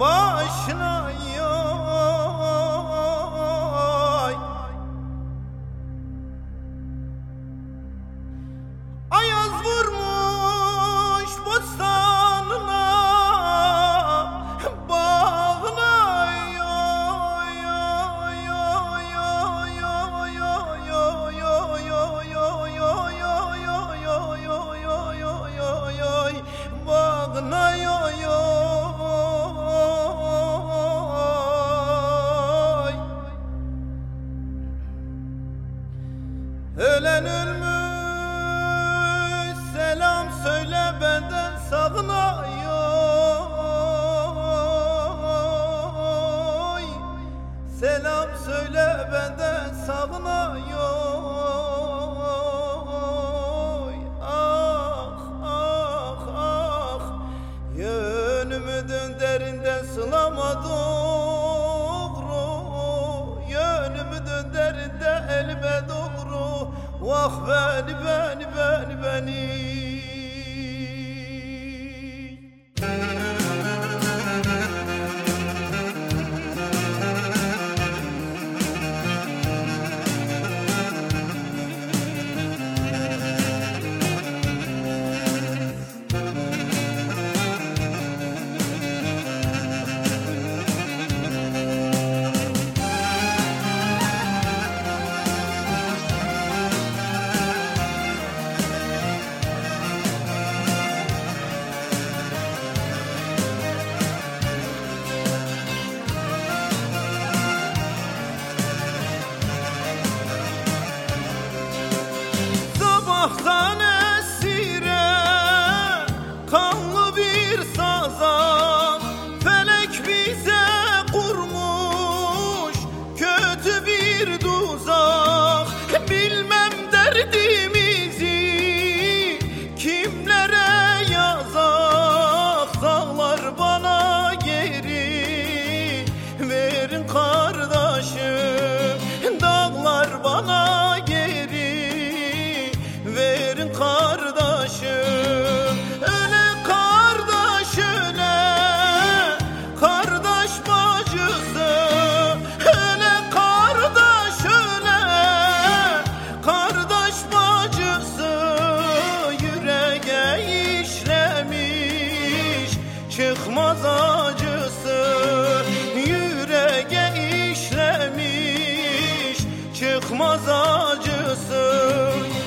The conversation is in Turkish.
başına yok. Ölen ölmüş selam söyle benden sağına yoy Selam söyle benden sağına yoy باني باني باني باني Sonny. çıkmaz acısı.